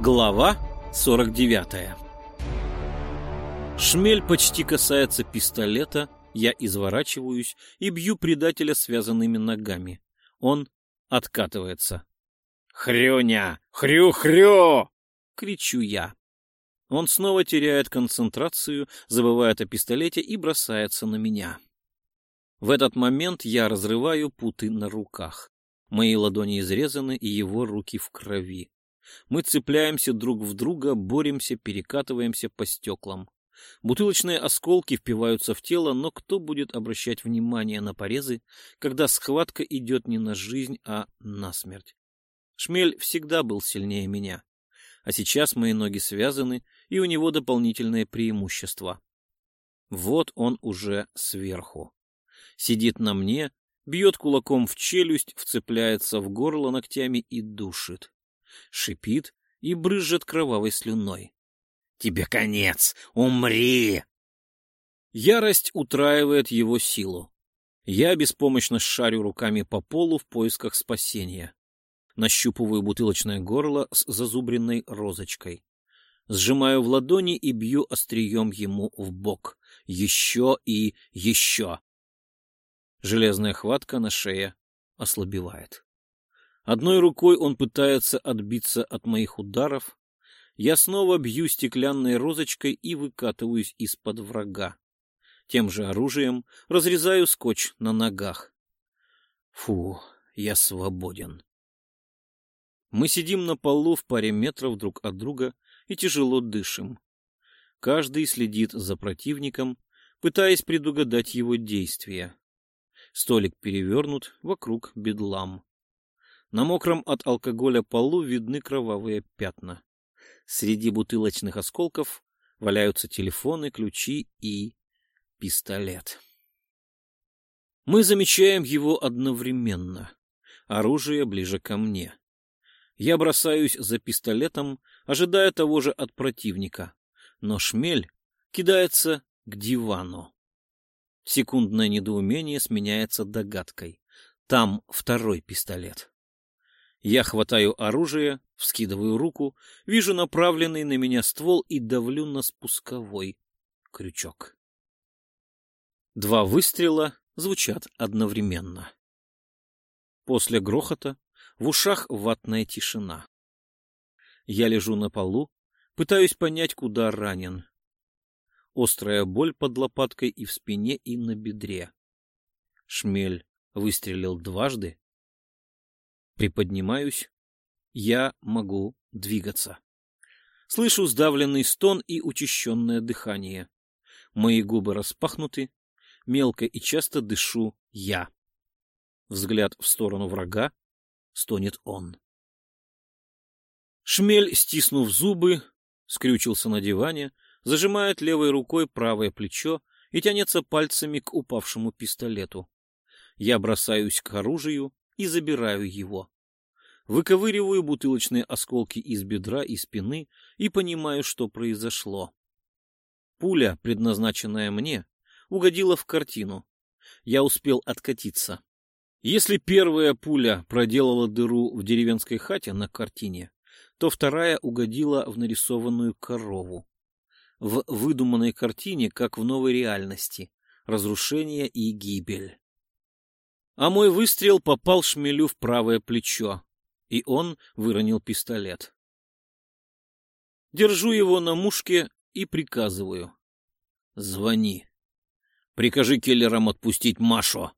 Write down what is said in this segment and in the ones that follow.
Глава 49 Шмель почти касается пистолета, я изворачиваюсь и бью предателя связанными ногами. Он откатывается. «Хрюня! Хрю-хрю!» — кричу я. Он снова теряет концентрацию, забывает о пистолете и бросается на меня. В этот момент я разрываю путы на руках. Мои ладони изрезаны, и его руки в крови. Мы цепляемся друг в друга, боремся, перекатываемся по стеклам. Бутылочные осколки впиваются в тело, но кто будет обращать внимание на порезы, когда схватка идет не на жизнь, а на смерть? Шмель всегда был сильнее меня. А сейчас мои ноги связаны, и у него дополнительное преимущество. Вот он уже сверху. Сидит на мне, бьет кулаком в челюсть, вцепляется в горло ногтями и душит. Шипит и брызжет кровавой слюной. «Тебе конец! Умри!» Ярость утраивает его силу. Я беспомощно шарю руками по полу в поисках спасения. Нащупываю бутылочное горло с зазубренной розочкой. Сжимаю в ладони и бью острием ему в бок. Еще и еще. Железная хватка на шее ослабевает. Одной рукой он пытается отбиться от моих ударов. Я снова бью стеклянной розочкой и выкатываюсь из-под врага. Тем же оружием разрезаю скотч на ногах. Фу, я свободен. Мы сидим на полу в паре метров друг от друга и тяжело дышим. Каждый следит за противником, пытаясь предугадать его действия. Столик перевернут, вокруг бедлам. На мокром от алкоголя полу видны кровавые пятна. Среди бутылочных осколков валяются телефоны, ключи и пистолет. Мы замечаем его одновременно. Оружие ближе ко мне. Я бросаюсь за пистолетом, ожидая того же от противника. Но шмель кидается к дивану. Секундное недоумение сменяется догадкой. Там второй пистолет. Я хватаю оружие, вскидываю руку, вижу направленный на меня ствол и давлю на спусковой крючок. Два выстрела звучат одновременно. После грохота в ушах ватная тишина. Я лежу на полу, пытаюсь понять, куда ранен. Острая боль под лопаткой и в спине, и на бедре. Шмель выстрелил дважды, Приподнимаюсь. Я могу двигаться. Слышу сдавленный стон и учащенное дыхание. Мои губы распахнуты. Мелко и часто дышу я. Взгляд в сторону врага. Стонет он. Шмель, стиснув зубы, скрючился на диване, зажимает левой рукой правое плечо и тянется пальцами к упавшему пистолету. Я бросаюсь к оружию, и забираю его. Выковыриваю бутылочные осколки из бедра и спины и понимаю, что произошло. Пуля, предназначенная мне, угодила в картину. Я успел откатиться. Если первая пуля проделала дыру в деревенской хате на картине, то вторая угодила в нарисованную корову. В выдуманной картине, как в новой реальности, разрушение и гибель а мой выстрел попал шмелю в правое плечо, и он выронил пистолет. Держу его на мушке и приказываю. Звони. Прикажи киллерам отпустить Машу.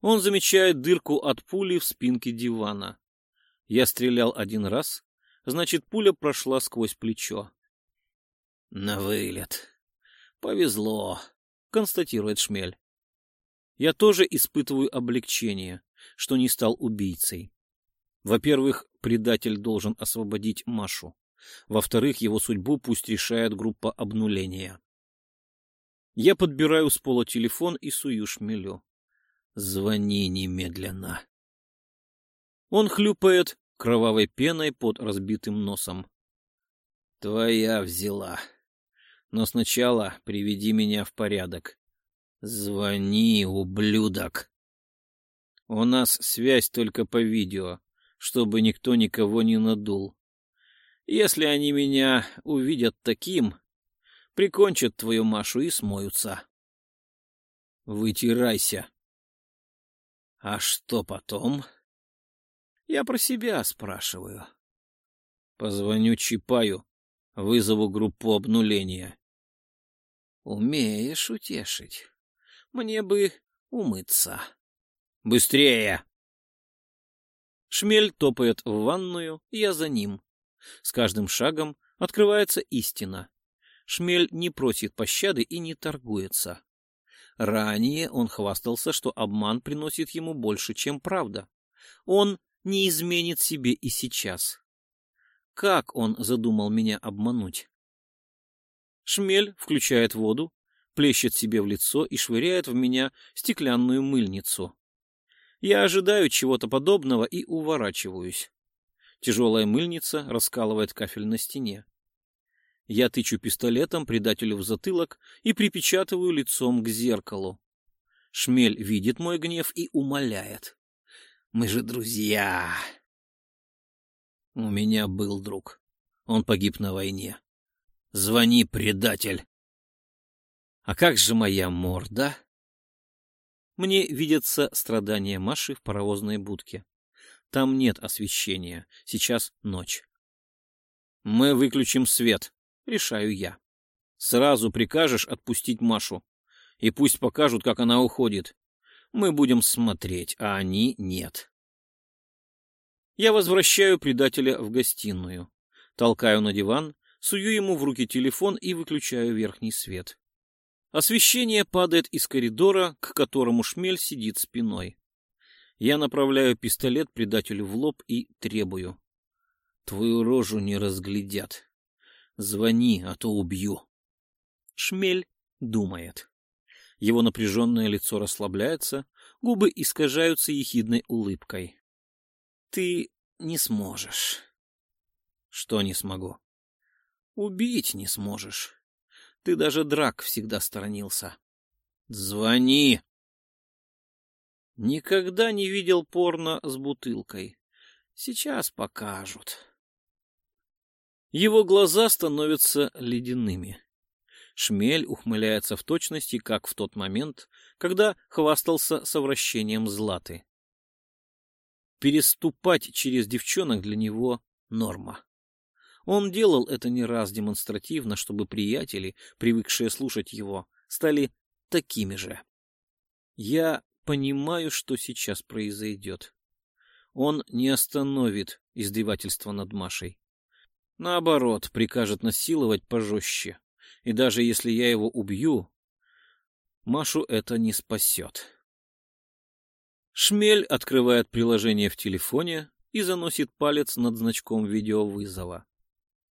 Он замечает дырку от пули в спинке дивана. Я стрелял один раз, значит, пуля прошла сквозь плечо. На вылет. Повезло, констатирует Шмель. Я тоже испытываю облегчение, что не стал убийцей. Во-первых, предатель должен освободить Машу. Во-вторых, его судьбу пусть решает группа обнуления. Я подбираю с пола телефон и сую шмелю. Звони немедленно. Он хлюпает кровавой пеной под разбитым носом. Твоя взяла. Но сначала приведи меня в порядок. Звони, ублюдок. У нас связь только по видео, чтобы никто никого не надул. Если они меня увидят таким, прикончат твою Машу и смоются. Вытирайся. А что потом? Я про себя спрашиваю. Позвоню Чапаю, вызову группу обнуления. Умеешь утешить. Мне бы умыться. Быстрее! Шмель топает в ванную, я за ним. С каждым шагом открывается истина. Шмель не просит пощады и не торгуется. Ранее он хвастался, что обман приносит ему больше, чем правда. Он не изменит себе и сейчас. Как он задумал меня обмануть? Шмель включает воду, плещет себе в лицо и швыряет в меня стеклянную мыльницу. Я ожидаю чего-то подобного и уворачиваюсь. Тяжелая мыльница раскалывает кафель на стене. Я тычу пистолетом предателю в затылок и припечатываю лицом к зеркалу. Шмель видит мой гнев и умоляет. «Мы же друзья!» У меня был друг. Он погиб на войне. Звони, предатель. А как же моя морда? Мне видятся страдания Маши в паровозной будке. Там нет освещения. Сейчас ночь. Мы выключим свет, решаю я. Сразу прикажешь отпустить Машу. И пусть покажут, как она уходит. Мы будем смотреть, а они нет. Я возвращаю предателя в гостиную. Толкаю на диван, сую ему в руки телефон и выключаю верхний свет. Освещение падает из коридора, к которому шмель сидит спиной. Я направляю пистолет предателю в лоб и требую. Твою рожу не разглядят. Звони, а то убью. Шмель думает. Его напряженное лицо расслабляется, губы искажаются ехидной улыбкой. Ты не сможешь. Что не смогу? Убить не сможешь. Ты даже драк всегда сторонился. Звони! Никогда не видел порно с бутылкой. Сейчас покажут. Его глаза становятся ледяными. Шмель ухмыляется в точности, как в тот момент, когда хвастался совращением Златы. Переступать через девчонок для него норма. Он делал это не раз демонстративно, чтобы приятели, привыкшие слушать его, стали такими же. Я понимаю, что сейчас произойдет. Он не остановит издевательство над Машей. Наоборот, прикажет насиловать пожестче. И даже если я его убью, Машу это не спасет. Шмель открывает приложение в телефоне и заносит палец над значком видеовызова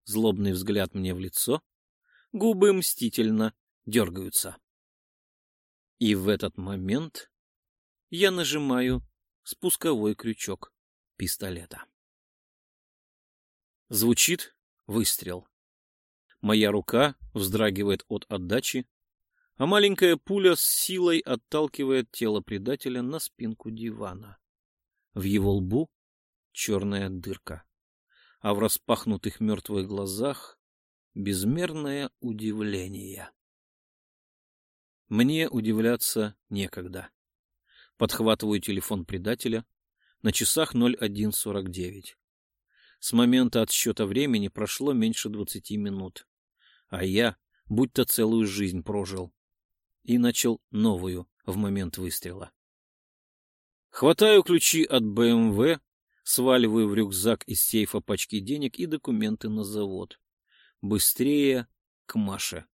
злобный взгляд мне в лицо, губы мстительно дергаются. И в этот момент я нажимаю спусковой крючок пистолета. Звучит выстрел. Моя рука вздрагивает от отдачи, а маленькая пуля с силой отталкивает тело предателя на спинку дивана. В его лбу черная дырка а в распахнутых мертвых глазах безмерное удивление. Мне удивляться некогда. Подхватываю телефон предателя. На часах 01.49. С момента отсчета времени прошло меньше двадцати минут. А я будто целую жизнь прожил. И начал новую в момент выстрела. Хватаю ключи от БМВ Сваливаю в рюкзак из сейфа пачки денег и документы на завод. Быстрее к Маше.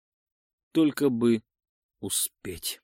Только бы успеть.